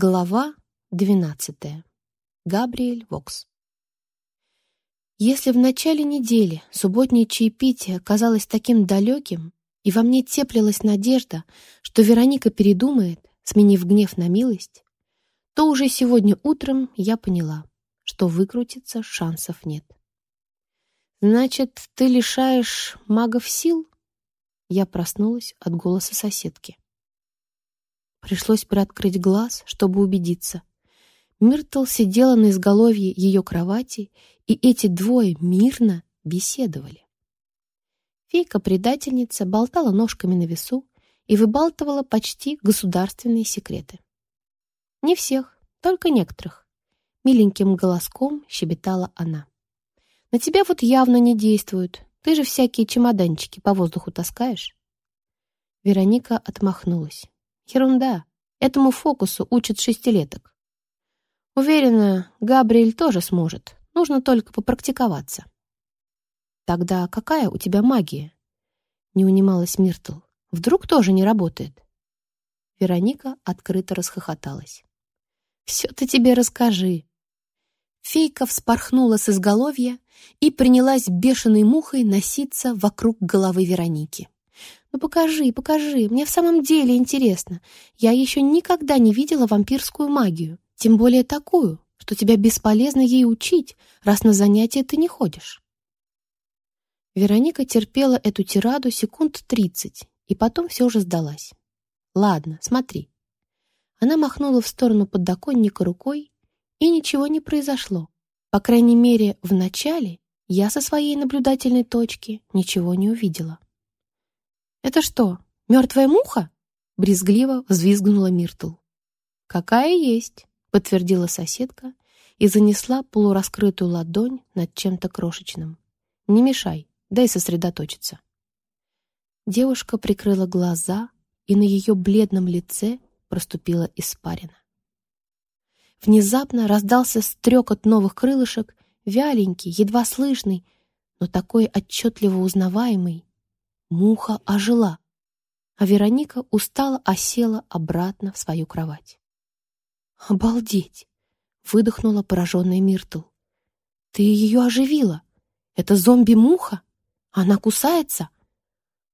Глава 12. Габриэль Вокс. Если в начале недели субботнее чаепитие казалось таким далеким, и во мне теплилась надежда, что Вероника передумает, сменив гнев на милость, то уже сегодня утром я поняла, что выкрутиться шансов нет. «Значит, ты лишаешь магов сил?» Я проснулась от голоса соседки. Пришлось приоткрыть глаз, чтобы убедиться. Миртл сидела на изголовье ее кровати, и эти двое мирно беседовали. Фейка-предательница болтала ножками на весу и выбалтывала почти государственные секреты. Не всех, только некоторых. Миленьким голоском щебетала она. «На тебя вот явно не действуют. Ты же всякие чемоданчики по воздуху таскаешь». Вероника отмахнулась. Ерунда. Этому фокусу учат шестилеток. Уверена, Габриэль тоже сможет. Нужно только попрактиковаться. Тогда какая у тебя магия? Не унималась Миртл. Вдруг тоже не работает? Вероника открыто расхохоталась. «Все ты тебе расскажи». Фейка вспорхнула с изголовья и принялась бешеной мухой носиться вокруг головы Вероники. «Ну покажи, покажи, мне в самом деле интересно. Я еще никогда не видела вампирскую магию, тем более такую, что тебя бесполезно ей учить, раз на занятия ты не ходишь». Вероника терпела эту тираду секунд тридцать и потом все же сдалась. «Ладно, смотри». Она махнула в сторону подоконника рукой, и ничего не произошло. По крайней мере, в начале я со своей наблюдательной точки ничего не увидела. «Это что, мертвая муха?» — брезгливо взвизгнула Миртл. «Какая есть», — подтвердила соседка и занесла полураскрытую ладонь над чем-то крошечным. «Не мешай, дай сосредоточиться». Девушка прикрыла глаза, и на ее бледном лице проступила испарина. Внезапно раздался стрекот новых крылышек, вяленький, едва слышный, но такой отчетливо узнаваемый, Муха ожила, а Вероника устало осела обратно в свою кровать. «Обалдеть!» — выдохнула пораженная Миртл. «Ты ее оживила! Это зомби-муха? Она кусается?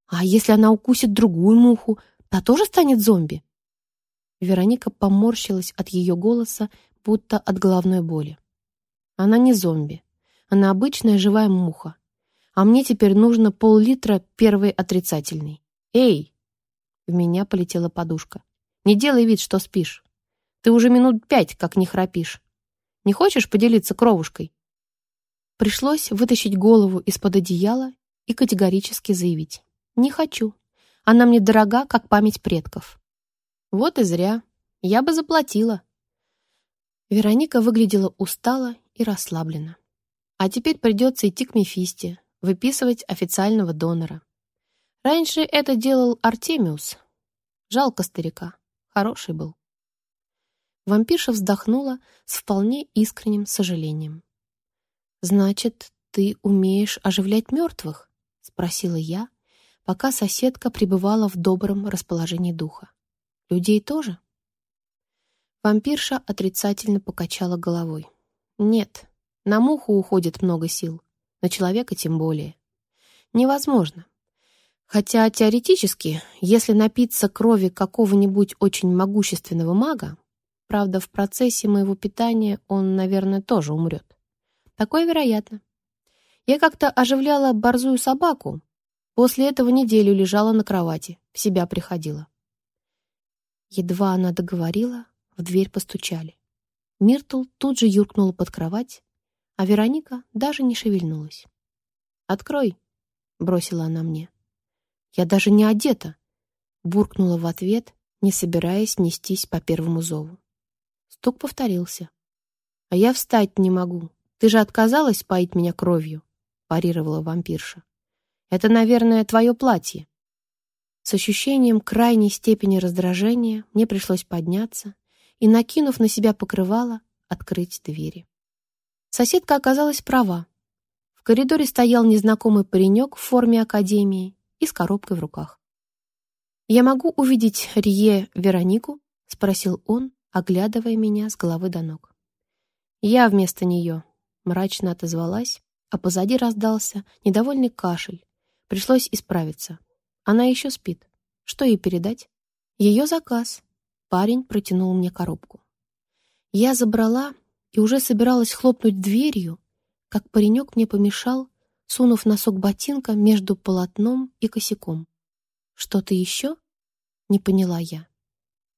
А если она укусит другую муху, та тоже станет зомби?» Вероника поморщилась от ее голоса, будто от головной боли. «Она не зомби. Она обычная живая муха а мне теперь нужно пол-литра первой отрицательной. Эй!» В меня полетела подушка. «Не делай вид, что спишь. Ты уже минут пять как не храпишь. Не хочешь поделиться кровушкой?» Пришлось вытащить голову из-под одеяла и категорически заявить. «Не хочу. Она мне дорога, как память предков». «Вот и зря. Я бы заплатила». Вероника выглядела устало и расслабленно. А теперь придется идти к Мефисте, выписывать официального донора. Раньше это делал Артемиус. Жалко старика. Хороший был. Вампирша вздохнула с вполне искренним сожалением. «Значит, ты умеешь оживлять мертвых?» — спросила я, пока соседка пребывала в добром расположении духа. «Людей тоже?» Вампирша отрицательно покачала головой. «Нет, на муху уходит много сил на человека тем более. Невозможно. Хотя теоретически, если напиться крови какого-нибудь очень могущественного мага, правда, в процессе моего питания он, наверное, тоже умрет. Такое вероятно. Я как-то оживляла борзую собаку, после этого неделю лежала на кровати, в себя приходила. Едва она договорила, в дверь постучали. Миртл тут же юркнула под кровать, а Вероника даже не шевельнулась. «Открой», — бросила она мне. «Я даже не одета», — буркнула в ответ, не собираясь нестись по первому зову. Стук повторился. «А я встать не могу. Ты же отказалась поить меня кровью», — парировала вампирша. «Это, наверное, твое платье». С ощущением крайней степени раздражения мне пришлось подняться и, накинув на себя покрывало, открыть двери. Соседка оказалась права. В коридоре стоял незнакомый паренек в форме академии и с коробкой в руках. «Я могу увидеть Рие Веронику?» — спросил он, оглядывая меня с головы до ног. «Я вместо нее», — мрачно отозвалась, а позади раздался недовольный кашель. Пришлось исправиться. Она еще спит. Что ей передать? Ее заказ. Парень протянул мне коробку. Я забрала и уже собиралась хлопнуть дверью, как паренек мне помешал, сунув носок ботинка между полотном и косяком. «Что-то еще?» — не поняла я.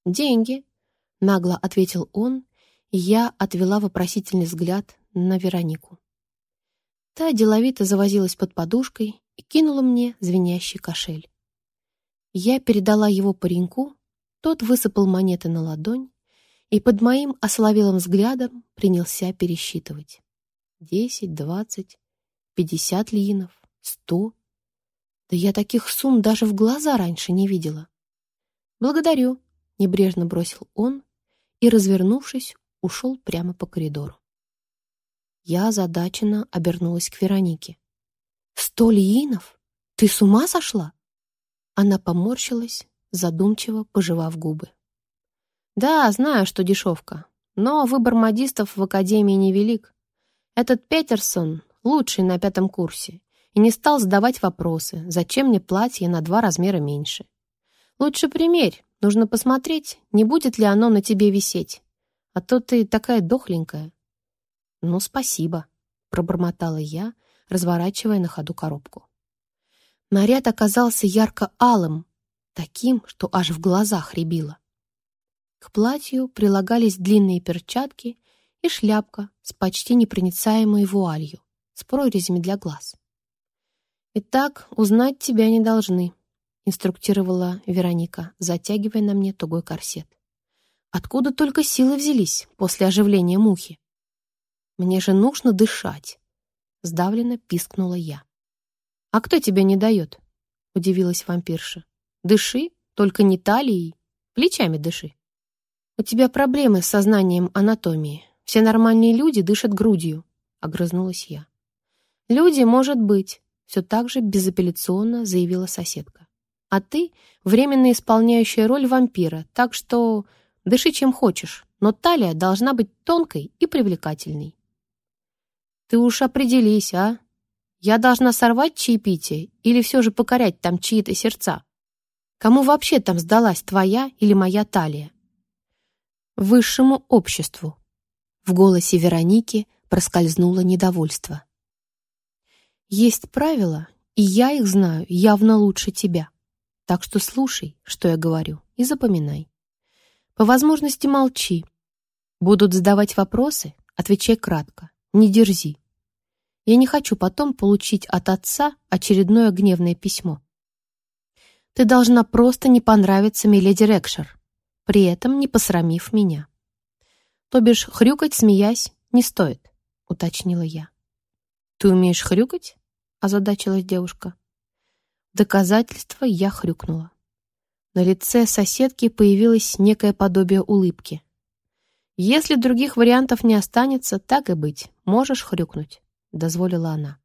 «Деньги», — нагло ответил он, и я отвела вопросительный взгляд на Веронику. Та деловито завозилась под подушкой и кинула мне звенящий кошель. Я передала его пареньку, тот высыпал монеты на ладонь и под моим ословелым взглядом принялся пересчитывать. Десять, двадцать, пятьдесят линов, сто. Да я таких сумм даже в глаза раньше не видела. «Благодарю», — небрежно бросил он и, развернувшись, ушел прямо по коридору. Я озадаченно обернулась к Веронике. «Сто лиинов? Ты с ума сошла?» Она поморщилась, задумчиво пожевав губы. «Да, знаю, что дешевка, но выбор модистов в академии невелик. Этот Петерсон лучший на пятом курсе и не стал задавать вопросы, зачем мне платье на два размера меньше. Лучше примерь, нужно посмотреть, не будет ли оно на тебе висеть. А то ты такая дохленькая». «Ну, спасибо», — пробормотала я, разворачивая на ходу коробку. Наряд оказался ярко-алым, таким, что аж в глазах рябило. К платью прилагались длинные перчатки и шляпка с почти непроницаемой вуалью, с прорезями для глаз. «Итак, узнать тебя не должны», — инструктировала Вероника, затягивая на мне тугой корсет. «Откуда только силы взялись после оживления мухи?» «Мне же нужно дышать», — сдавленно пискнула я. «А кто тебе не дает?» — удивилась вампирша. «Дыши, только не талией, плечами дыши». «У тебя проблемы с сознанием анатомии. Все нормальные люди дышат грудью», — огрызнулась я. «Люди, может быть», — все так же безапелляционно заявила соседка. «А ты — временно исполняющая роль вампира, так что дыши чем хочешь, но талия должна быть тонкой и привлекательной». «Ты уж определись, а?» Я должна сорвать чаепитие или все же покорять там чьи-то сердца? Кому вообще там сдалась твоя или моя талия? Высшему обществу. В голосе Вероники проскользнуло недовольство. Есть правила, и я их знаю явно лучше тебя. Так что слушай, что я говорю, и запоминай. По возможности молчи. Будут задавать вопросы, отвечай кратко, не дерзи. Я не хочу потом получить от отца очередное гневное письмо. Ты должна просто не понравиться миледи Рекшер, при этом не посрамив меня. То бишь, хрюкать, смеясь, не стоит, уточнила я. Ты умеешь хрюкать? озадачилась девушка. доказательство я хрюкнула. На лице соседки появилось некое подобие улыбки. Если других вариантов не останется, так и быть, можешь хрюкнуть. — дозволила она.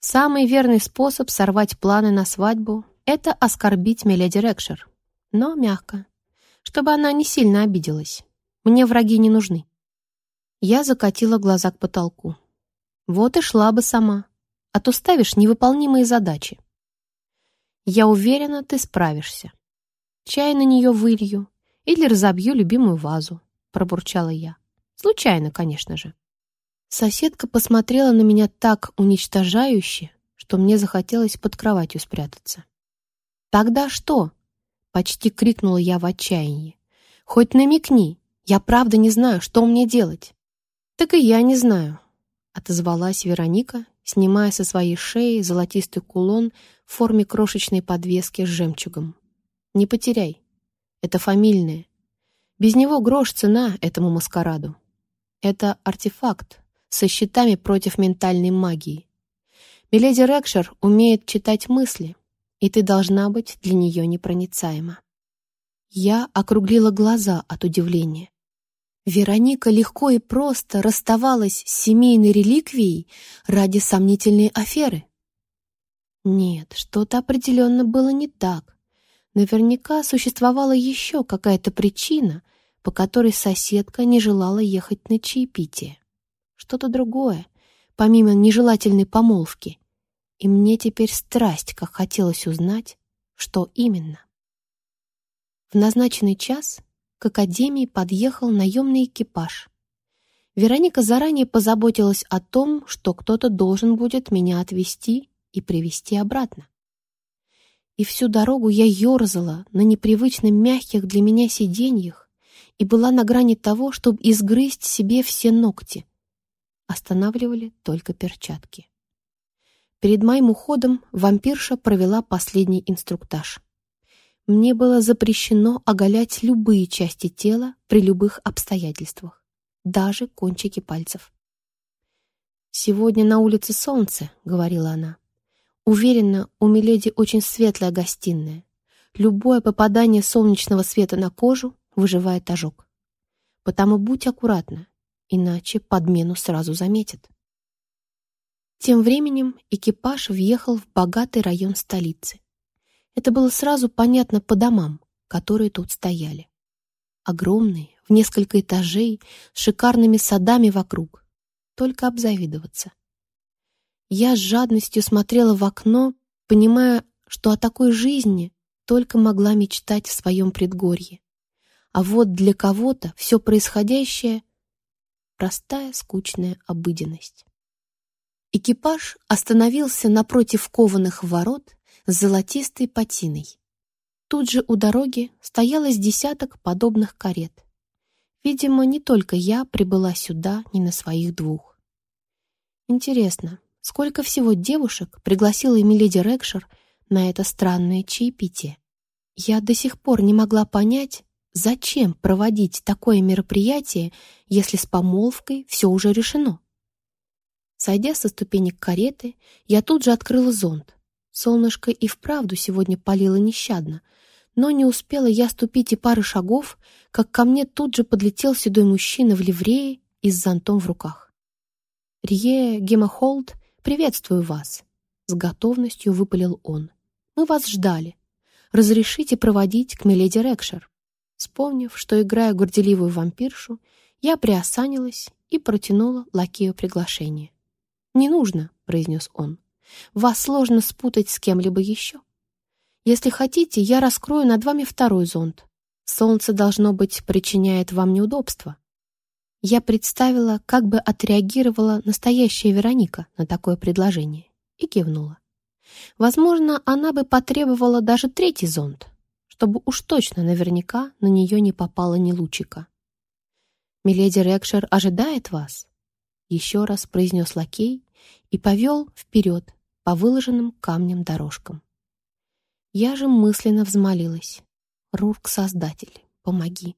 «Самый верный способ сорвать планы на свадьбу — это оскорбить Меледи Рекшер. Но мягко, чтобы она не сильно обиделась. Мне враги не нужны». Я закатила глаза к потолку. «Вот и шла бы сама, а то ставишь невыполнимые задачи». «Я уверена, ты справишься. Чай на нее вылью или разобью любимую вазу», — пробурчала я. «Случайно, конечно же». Соседка посмотрела на меня так уничтожающе, что мне захотелось под кроватью спрятаться. «Тогда что?» — почти крикнула я в отчаянии. «Хоть намекни, я правда не знаю, что мне делать». «Так и я не знаю», — отозвалась Вероника, снимая со своей шеи золотистый кулон в форме крошечной подвески с жемчугом. «Не потеряй. Это фамильное. Без него грош цена этому маскараду. Это артефакт, со щитами против ментальной магии. Миледи Рекшер умеет читать мысли, и ты должна быть для нее непроницаема. Я округлила глаза от удивления. Вероника легко и просто расставалась с семейной реликвией ради сомнительной аферы. Нет, что-то определенно было не так. Наверняка существовала еще какая-то причина, по которой соседка не желала ехать на чаепитие. Что-то другое, помимо нежелательной помолвки. И мне теперь страсть, как хотелось узнать, что именно. В назначенный час к академии подъехал наемный экипаж. Вероника заранее позаботилась о том, что кто-то должен будет меня отвезти и привезти обратно. И всю дорогу я ерзала на непривычно мягких для меня сиденьях и была на грани того, чтобы изгрызть себе все ногти. Останавливали только перчатки. Перед моим уходом вампирша провела последний инструктаж. Мне было запрещено оголять любые части тела при любых обстоятельствах, даже кончики пальцев. «Сегодня на улице солнце», — говорила она. «Уверена, у Миледи очень светлая гостиная. Любое попадание солнечного света на кожу выживает ожог. Потому будь аккуратна, иначе подмену сразу заметят». Тем временем экипаж въехал в богатый район столицы. Это было сразу понятно по домам, которые тут стояли. Огромные, в несколько этажей, с шикарными садами вокруг. Только обзавидоваться. Я с жадностью смотрела в окно, понимая, что о такой жизни только могла мечтать в своем предгорье. А вот для кого-то все происходящее — простая, скучная обыденность. Экипаж остановился напротив кованых ворот с золотистой патиной. Тут же у дороги стоялось десяток подобных карет. Видимо, не только я прибыла сюда не на своих двух. Интересно, сколько всего девушек пригласила Эмиледи Рекшер на это странное чаепитие? Я до сих пор не могла понять, зачем проводить такое мероприятие, если с помолвкой все уже решено. Сойдя со ступенек кареты, я тут же открыла зонт. Солнышко и вправду сегодня палило нещадно, но не успела я ступить и пары шагов, как ко мне тут же подлетел седой мужчина в ливрее и с зонтом в руках. «Рие Гемахолд, приветствую вас!» С готовностью выпалил он. «Мы вас ждали. Разрешите проводить к Миледи Рекшер». Вспомнив, что играю горделивую вампиршу, я приосанилась и протянула лакею приглашение. «Не нужно», — произнес он. Вас сложно спутать с кем-либо еще. Если хотите, я раскрою над вами второй зонт. Солнце, должно быть, причиняет вам неудобства. Я представила, как бы отреагировала настоящая Вероника на такое предложение, и кивнула. Возможно, она бы потребовала даже третий зонт, чтобы уж точно наверняка на нее не попало ни лучика. «Миледи Рекшер ожидает вас», — еще раз произнес лакей и повел вперед по выложенным камнем дорожкам. Я же мысленно взмолилась. «Рурк-создатель, помоги!»